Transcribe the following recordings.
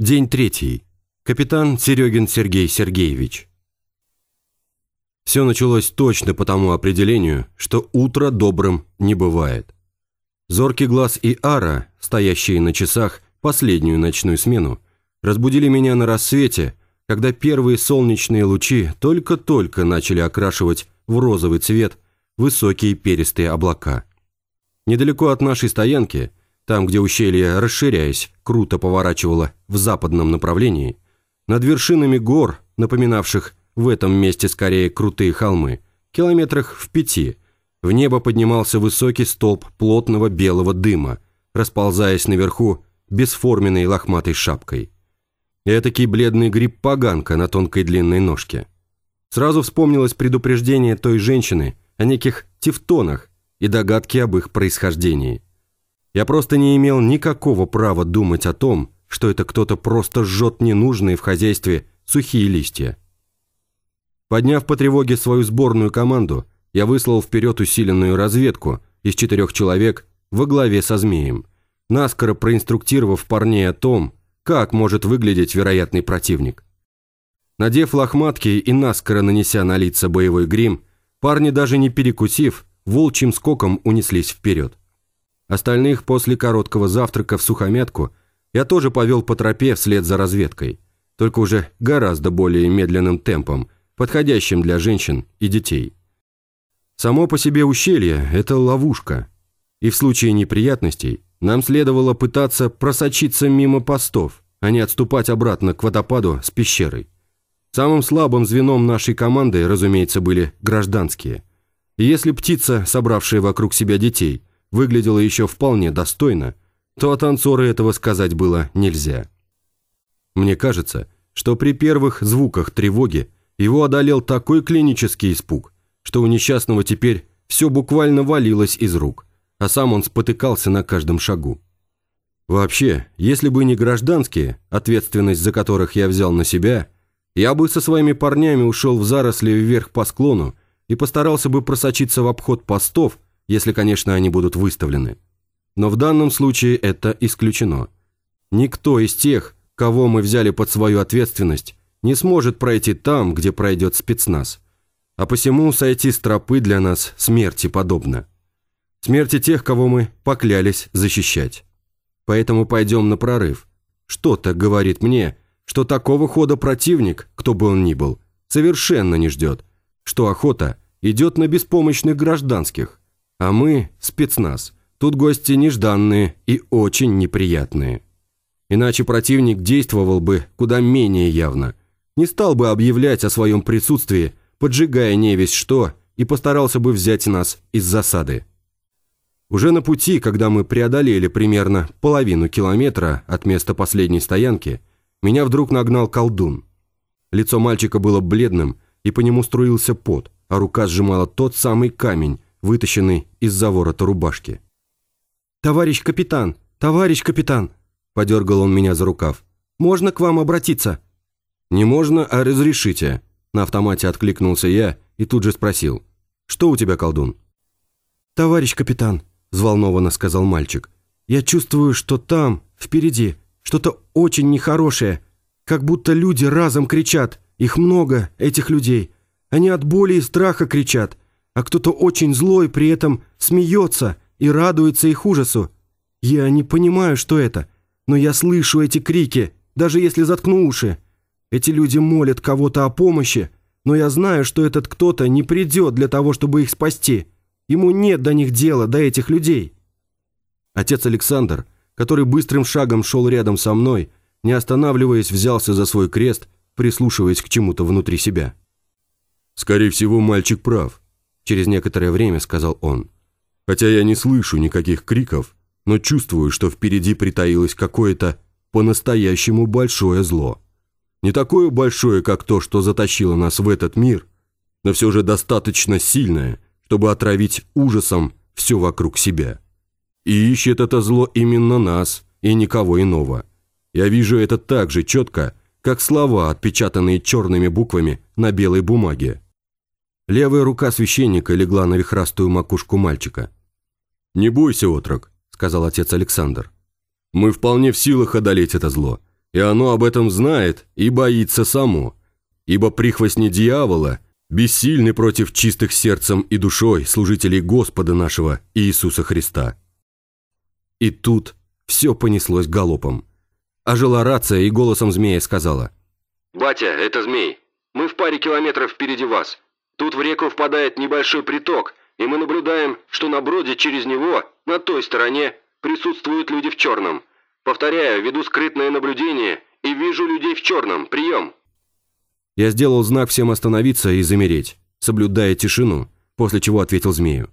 День третий. Капитан Серегин Сергей Сергеевич. Все началось точно по тому определению, что утро добрым не бывает. Зоркий глаз и Ара, стоящие на часах последнюю ночную смену, разбудили меня на рассвете, когда первые солнечные лучи только-только начали окрашивать в розовый цвет высокие перистые облака. Недалеко от нашей стоянки, там, где ущелье, расширяясь, круто поворачивало в западном направлении, над вершинами гор, напоминавших в этом месте скорее крутые холмы, километрах в пяти, в небо поднимался высокий столб плотного белого дыма, расползаясь наверху бесформенной лохматой шапкой. Этакий бледный гриб-поганка на тонкой длинной ножке. Сразу вспомнилось предупреждение той женщины о неких тевтонах и догадки об их происхождении. Я просто не имел никакого права думать о том, что это кто-то просто жжет ненужные в хозяйстве сухие листья. Подняв по тревоге свою сборную команду, я выслал вперед усиленную разведку из четырех человек во главе со змеем, наскоро проинструктировав парней о том, как может выглядеть вероятный противник. Надев лохматки и наскоро нанеся на лица боевой грим, парни даже не перекусив, волчьим скоком унеслись вперед. Остальных после короткого завтрака в сухомятку я тоже повел по тропе вслед за разведкой, только уже гораздо более медленным темпом, подходящим для женщин и детей. Само по себе ущелье – это ловушка, и в случае неприятностей нам следовало пытаться просочиться мимо постов, а не отступать обратно к водопаду с пещерой. Самым слабым звеном нашей команды, разумеется, были гражданские. И если птица, собравшая вокруг себя детей, выглядела еще вполне достойно, то о танцоры этого сказать было нельзя. Мне кажется, что при первых звуках тревоги его одолел такой клинический испуг, что у несчастного теперь все буквально валилось из рук, а сам он спотыкался на каждом шагу. Вообще, если бы не гражданские, ответственность за которых я взял на себя, я бы со своими парнями ушел в заросли вверх по склону и постарался бы просочиться в обход постов, если, конечно, они будут выставлены. Но в данном случае это исключено. Никто из тех, кого мы взяли под свою ответственность, не сможет пройти там, где пройдет спецназ. А посему сойти с тропы для нас смерти подобно. Смерти тех, кого мы поклялись защищать. Поэтому пойдем на прорыв. Что-то говорит мне, что такого хода противник, кто бы он ни был, совершенно не ждет, что охота идет на беспомощных гражданских, а мы – спецназ – Тут гости нежданные и очень неприятные. Иначе противник действовал бы куда менее явно. Не стал бы объявлять о своем присутствии, поджигая невесть что, и постарался бы взять нас из засады. Уже на пути, когда мы преодолели примерно половину километра от места последней стоянки, меня вдруг нагнал колдун. Лицо мальчика было бледным, и по нему струился пот, а рука сжимала тот самый камень, вытащенный из заворота рубашки. «Товарищ капитан! Товарищ капитан!» Подергал он меня за рукав. «Можно к вам обратиться?» «Не можно, а разрешите!» На автомате откликнулся я и тут же спросил. «Что у тебя, колдун?» «Товарищ капитан!» Взволнованно сказал мальчик. «Я чувствую, что там, впереди, что-то очень нехорошее. Как будто люди разом кричат. Их много, этих людей. Они от боли и страха кричат. А кто-то очень злой при этом смеется и радуется их ужасу. Я не понимаю, что это, но я слышу эти крики, даже если заткну уши. Эти люди молят кого-то о помощи, но я знаю, что этот кто-то не придет для того, чтобы их спасти. Ему нет до них дела, до этих людей». Отец Александр, который быстрым шагом шел рядом со мной, не останавливаясь, взялся за свой крест, прислушиваясь к чему-то внутри себя. «Скорее всего, мальчик прав», – через некоторое время сказал он. Хотя я не слышу никаких криков, но чувствую, что впереди притаилось какое-то по-настоящему большое зло. Не такое большое, как то, что затащило нас в этот мир, но все же достаточно сильное, чтобы отравить ужасом все вокруг себя. И ищет это зло именно нас и никого иного. Я вижу это так же четко, как слова, отпечатанные черными буквами на белой бумаге. Левая рука священника легла на вихрастую макушку мальчика – «Не бойся, отрок», — сказал отец Александр. «Мы вполне в силах одолеть это зло. и оно об этом знает и боится само, ибо прихвостни дьявола бессильны против чистых сердцем и душой служителей Господа нашего Иисуса Христа». И тут все понеслось галопом. Ожила рация и голосом змея сказала. «Батя, это змей. Мы в паре километров впереди вас. Тут в реку впадает небольшой приток, и мы наблюдаем, что на броде через него, на той стороне, присутствуют люди в черном. Повторяю, веду скрытное наблюдение и вижу людей в черном. Прием!» Я сделал знак всем остановиться и замереть, соблюдая тишину, после чего ответил змею.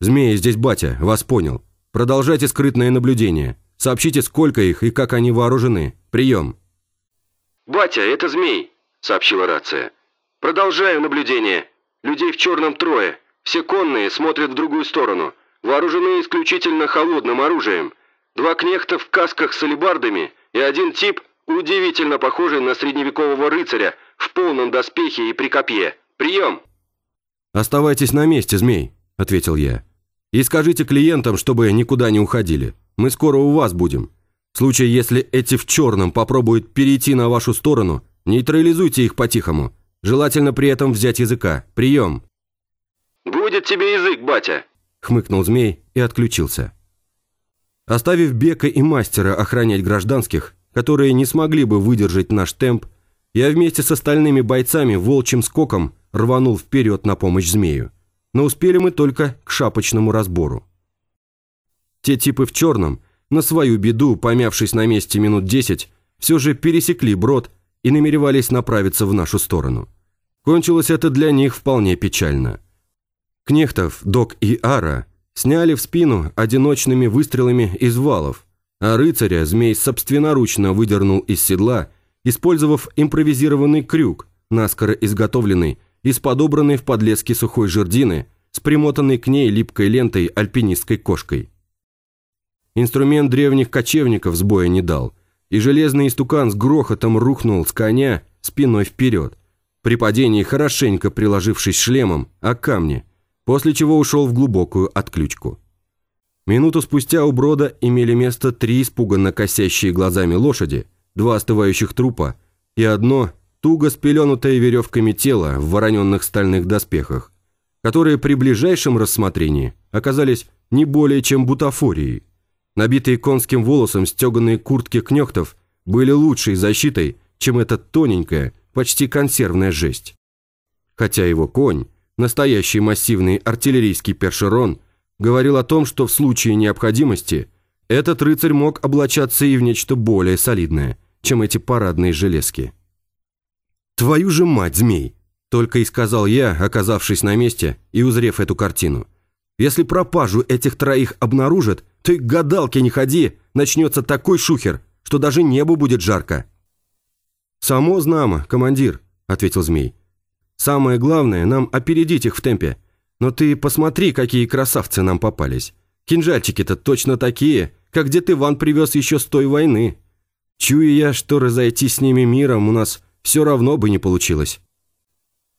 «Змеи, здесь батя, вас понял. Продолжайте скрытное наблюдение. Сообщите, сколько их и как они вооружены. Прием!» «Батя, это змей!» – сообщила рация. «Продолжаю наблюдение. Людей в черном трое. Все конные смотрят в другую сторону. Вооружены исключительно холодным оружием. Два кнехта в касках с алебардами и один тип, удивительно похожий на средневекового рыцаря, в полном доспехе и при копье. Прием!» «Оставайтесь на месте, змей», – ответил я. «И скажите клиентам, чтобы никуда не уходили. Мы скоро у вас будем. В случае, если эти в черном попробуют перейти на вашу сторону, нейтрализуйте их по-тихому. Желательно при этом взять языка. Прием!» «Будет тебе язык, батя!» – хмыкнул змей и отключился. Оставив Бека и мастера охранять гражданских, которые не смогли бы выдержать наш темп, я вместе с остальными бойцами волчьим скоком рванул вперед на помощь змею. Но успели мы только к шапочному разбору. Те типы в черном, на свою беду, помявшись на месте минут десять, все же пересекли брод и намеревались направиться в нашу сторону. Кончилось это для них вполне печально. Кнехтов, Док и Ара сняли в спину одиночными выстрелами из валов, а рыцаря змей собственноручно выдернул из седла, использовав импровизированный крюк, наскоро изготовленный из подобранной в подлеске сухой жердины с примотанной к ней липкой лентой альпинистской кошкой. Инструмент древних кочевников сбоя не дал, и железный истукан с грохотом рухнул с коня спиной вперед, при падении хорошенько приложившись шлемом о камни – после чего ушел в глубокую отключку. Минуту спустя у брода имели место три испуганно косящие глазами лошади, два остывающих трупа и одно туго спеленутое веревками тело в вороненных стальных доспехах, которые при ближайшем рассмотрении оказались не более чем бутафорией. Набитые конским волосом стеганые куртки кнехтов были лучшей защитой, чем эта тоненькая, почти консервная жесть. Хотя его конь, настоящий массивный артиллерийский першерон, говорил о том, что в случае необходимости этот рыцарь мог облачаться и в нечто более солидное, чем эти парадные железки. «Твою же мать, змей!» – только и сказал я, оказавшись на месте и узрев эту картину. «Если пропажу этих троих обнаружат, и к гадалке не ходи, начнется такой шухер, что даже небу будет жарко». «Само знамо, командир», – ответил змей. Самое главное, нам опередить их в темпе. Но ты посмотри, какие красавцы нам попались. Кинжальчики-то точно такие, как где ты Ван привез еще с той войны. Чую я, что разойтись с ними миром у нас все равно бы не получилось.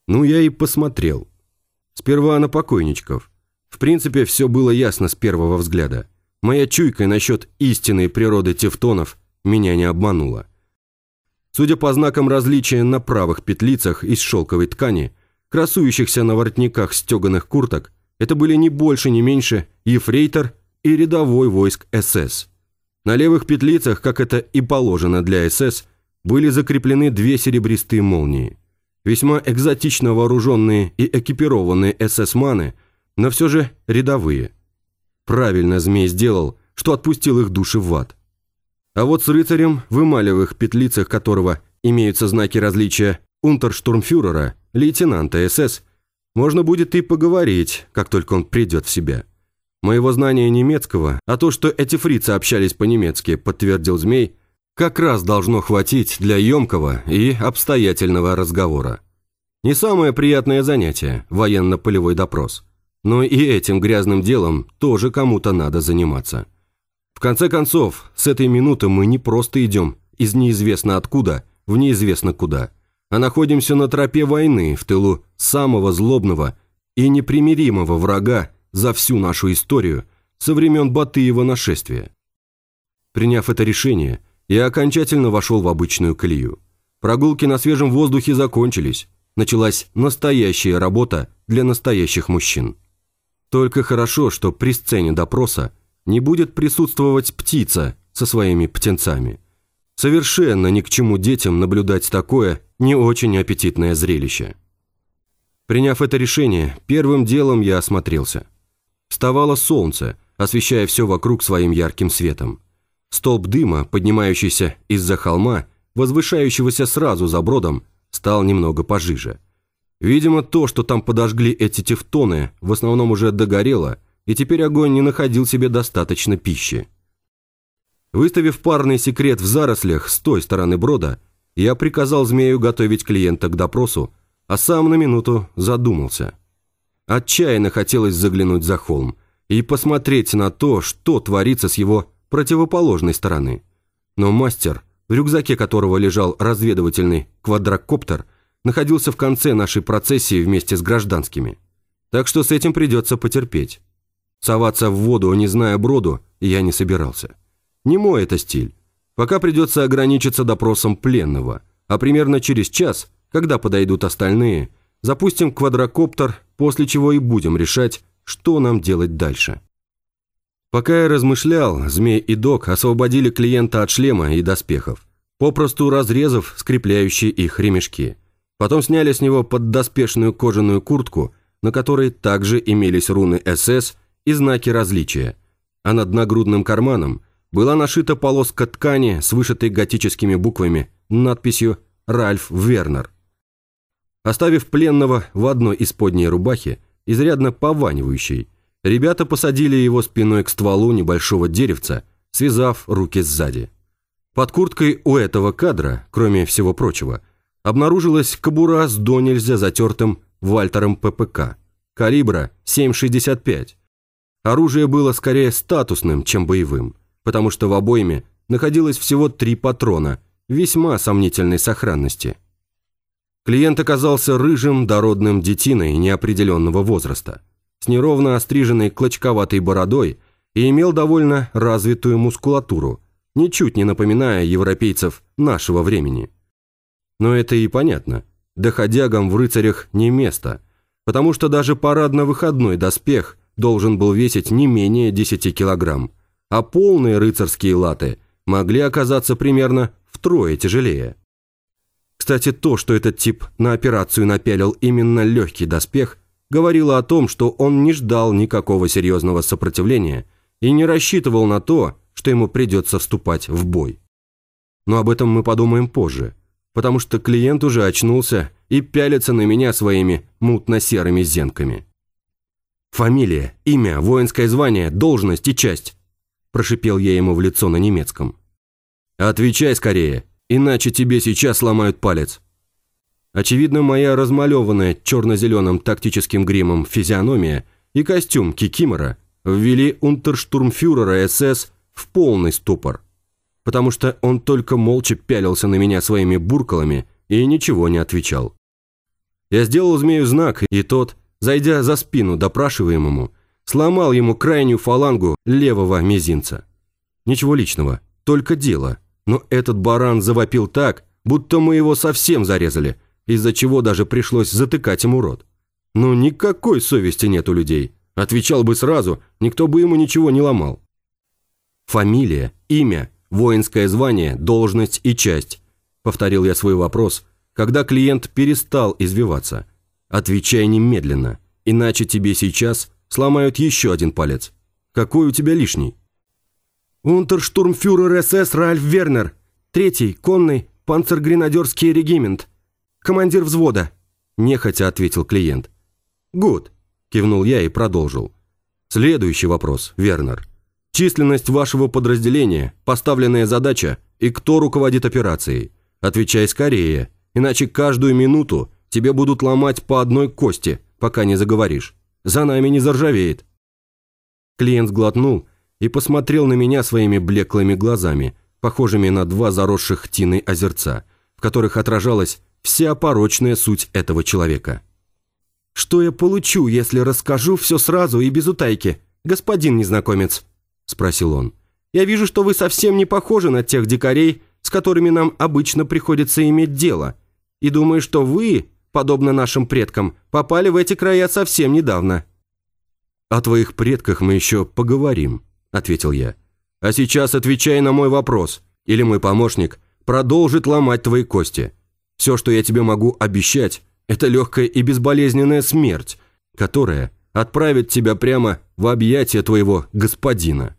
Ну, я и посмотрел. Сперва на покойничков. В принципе, все было ясно с первого взгляда. Моя чуйка насчет истинной природы тевтонов меня не обманула. Судя по знакам различия на правых петлицах из шелковой ткани, красующихся на воротниках стеганых курток, это были не больше, не меньше ефрейтор и рядовой войск СС. На левых петлицах, как это и положено для СС, были закреплены две серебристые молнии. Весьма экзотично вооруженные и экипированные СС-маны, но все же рядовые. Правильно змей сделал, что отпустил их души в ад. А вот с рыцарем, в эмалевых петлицах которого имеются знаки различия унтерштурмфюрера, лейтенанта СС, можно будет и поговорить, как только он придет в себя. Моего знания немецкого, а то, что эти фрицы общались по-немецки, подтвердил Змей, как раз должно хватить для емкого и обстоятельного разговора. Не самое приятное занятие – военно-полевой допрос. Но и этим грязным делом тоже кому-то надо заниматься. В конце концов, с этой минуты мы не просто идем из неизвестно откуда в неизвестно куда, а находимся на тропе войны в тылу самого злобного и непримиримого врага за всю нашу историю со времен Батыева нашествия. Приняв это решение, и окончательно вошел в обычную колею. Прогулки на свежем воздухе закончились. Началась настоящая работа для настоящих мужчин. Только хорошо, что при сцене допроса не будет присутствовать птица со своими птенцами. Совершенно ни к чему детям наблюдать такое не очень аппетитное зрелище. Приняв это решение, первым делом я осмотрелся. Вставало солнце, освещая все вокруг своим ярким светом. Столб дыма, поднимающийся из-за холма, возвышающегося сразу за бродом, стал немного пожиже. Видимо, то, что там подожгли эти тефтоны, в основном уже догорело, и теперь огонь не находил себе достаточно пищи. Выставив парный секрет в зарослях с той стороны брода, я приказал змею готовить клиента к допросу, а сам на минуту задумался. Отчаянно хотелось заглянуть за холм и посмотреть на то, что творится с его противоположной стороны. Но мастер, в рюкзаке которого лежал разведывательный квадрокоптер, находился в конце нашей процессии вместе с гражданскими. Так что с этим придется потерпеть. Соваться в воду, не зная броду, я не собирался. Не мой это стиль. Пока придется ограничиться допросом пленного, а примерно через час, когда подойдут остальные, запустим квадрокоптер, после чего и будем решать, что нам делать дальше. Пока я размышлял, Змей и Док освободили клиента от шлема и доспехов, попросту разрезав скрепляющие их ремешки. Потом сняли с него поддоспешную кожаную куртку, на которой также имелись руны СС и знаки различия, а над нагрудным карманом была нашита полоска ткани с вышитой готическими буквами надписью «Ральф Вернер». Оставив пленного в одной из подней рубахи, изрядно пованивающей, Ребята посадили его спиной к стволу небольшого деревца, связав руки сзади. Под курткой у этого кадра, кроме всего прочего, обнаружилась кобура с до нельзя затертым Вальтером ППК, калибра 7,65. Оружие было скорее статусным, чем боевым, потому что в обойме находилось всего три патрона, весьма сомнительной сохранности. Клиент оказался рыжим, дородным детиной неопределенного возраста – с неровно остриженной клочковатой бородой и имел довольно развитую мускулатуру, ничуть не напоминая европейцев нашего времени. Но это и понятно. Доходягам в рыцарях не место, потому что даже парадно-выходной доспех должен был весить не менее 10 килограмм, а полные рыцарские латы могли оказаться примерно втрое тяжелее. Кстати, то, что этот тип на операцию напялил именно легкий доспех – говорила о том, что он не ждал никакого серьезного сопротивления и не рассчитывал на то, что ему придется вступать в бой. Но об этом мы подумаем позже, потому что клиент уже очнулся и пялится на меня своими мутно-серыми зенками. «Фамилия, имя, воинское звание, должность и часть», прошипел я ему в лицо на немецком. «Отвечай скорее, иначе тебе сейчас сломают палец». Очевидно, моя размалеванная черно-зеленым тактическим гримом физиономия и костюм Кикимора ввели унтерштурмфюрера СС в полный ступор, потому что он только молча пялился на меня своими буркалами и ничего не отвечал. Я сделал змею знак, и тот, зайдя за спину допрашиваемому, сломал ему крайнюю фалангу левого мизинца. Ничего личного, только дело, но этот баран завопил так, будто мы его совсем зарезали – из-за чего даже пришлось затыкать ему рот. Ну, никакой совести нет у людей. Отвечал бы сразу, никто бы ему ничего не ломал. Фамилия, имя, воинское звание, должность и часть. Повторил я свой вопрос, когда клиент перестал извиваться. Отвечай немедленно, иначе тебе сейчас сломают еще один палец. Какой у тебя лишний? Унтерштурмфюрер СС Ральф Вернер, третий, конный, панцергренадерский регимент, командир взвода», – нехотя ответил клиент. «Гуд», – кивнул я и продолжил. «Следующий вопрос, Вернер. Численность вашего подразделения, поставленная задача и кто руководит операцией? Отвечай скорее, иначе каждую минуту тебе будут ломать по одной кости, пока не заговоришь. За нами не заржавеет». Клиент сглотнул и посмотрел на меня своими блеклыми глазами, похожими на два заросших тиной озерца, в которых отражалась вся порочная суть этого человека. «Что я получу, если расскажу все сразу и без утайки, господин незнакомец?» – спросил он. Я вижу, что вы совсем не похожи на тех дикарей, с которыми нам обычно приходится иметь дело. И думаю, что вы, подобно нашим предкам, попали в эти края совсем недавно». «О твоих предках мы еще поговорим», – ответил я. «А сейчас отвечай на мой вопрос, или мой помощник продолжит ломать твои кости. Все, что я тебе могу обещать, это легкая и безболезненная смерть, которая отправит тебя прямо в объятия твоего господина».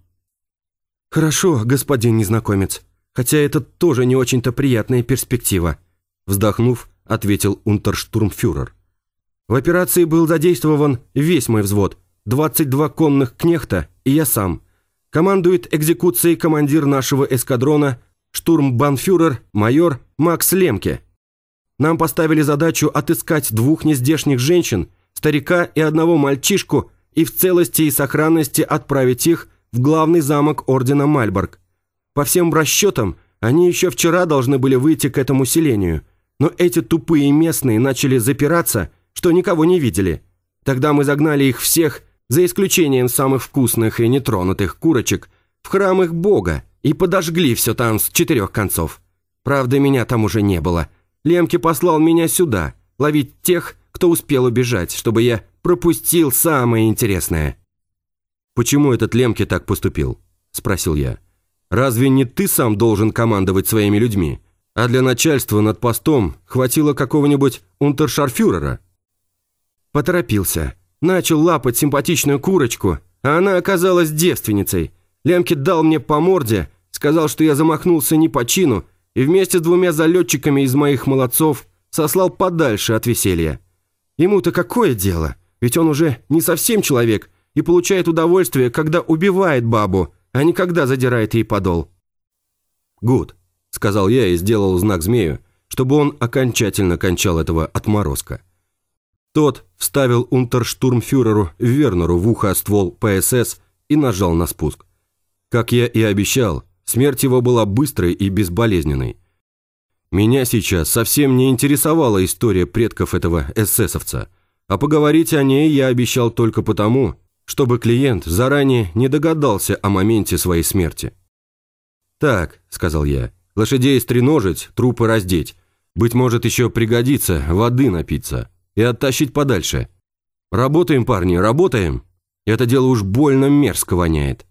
«Хорошо, господин незнакомец, хотя это тоже не очень-то приятная перспектива», вздохнув, ответил унтерштурмфюрер. «В операции был задействован весь мой взвод, 22 конных кнехта и я сам. Командует экзекуцией командир нашего эскадрона, штурмбанфюрер, майор Макс Лемке. Нам поставили задачу отыскать двух нездешних женщин, старика и одного мальчишку и в целости и сохранности отправить их в главный замок ордена Мальборг. По всем расчетам, они еще вчера должны были выйти к этому селению, но эти тупые местные начали запираться, что никого не видели. Тогда мы загнали их всех, за исключением самых вкусных и нетронутых курочек, в храм их бога и подожгли все там с четырех концов. Правда, меня там уже не было. Лемки послал меня сюда, ловить тех, кто успел убежать, чтобы я пропустил самое интересное. «Почему этот Лемке так поступил?» – спросил я. «Разве не ты сам должен командовать своими людьми? А для начальства над постом хватило какого-нибудь унтершарфюрера?» Поторопился. Начал лапать симпатичную курочку, а она оказалась девственницей. Лемке дал мне по морде, сказал, что я замахнулся не по чину, и вместе с двумя залетчиками из моих молодцов сослал подальше от веселья. Ему-то какое дело? Ведь он уже не совсем человек – и получает удовольствие, когда убивает бабу, а не когда задирает ей подол. «Гуд», — сказал я и сделал знак змею, чтобы он окончательно кончал этого отморозка. Тот вставил унтерштурмфюреру Вернеру в ухо ствол ПСС и нажал на спуск. Как я и обещал, смерть его была быстрой и безболезненной. Меня сейчас совсем не интересовала история предков этого эсэсовца, а поговорить о ней я обещал только потому, чтобы клиент заранее не догадался о моменте своей смерти. «Так», — сказал я, — «лошадей стреножить, трупы раздеть. Быть может, еще пригодится воды напиться и оттащить подальше. Работаем, парни, работаем. Это дело уж больно мерзко воняет».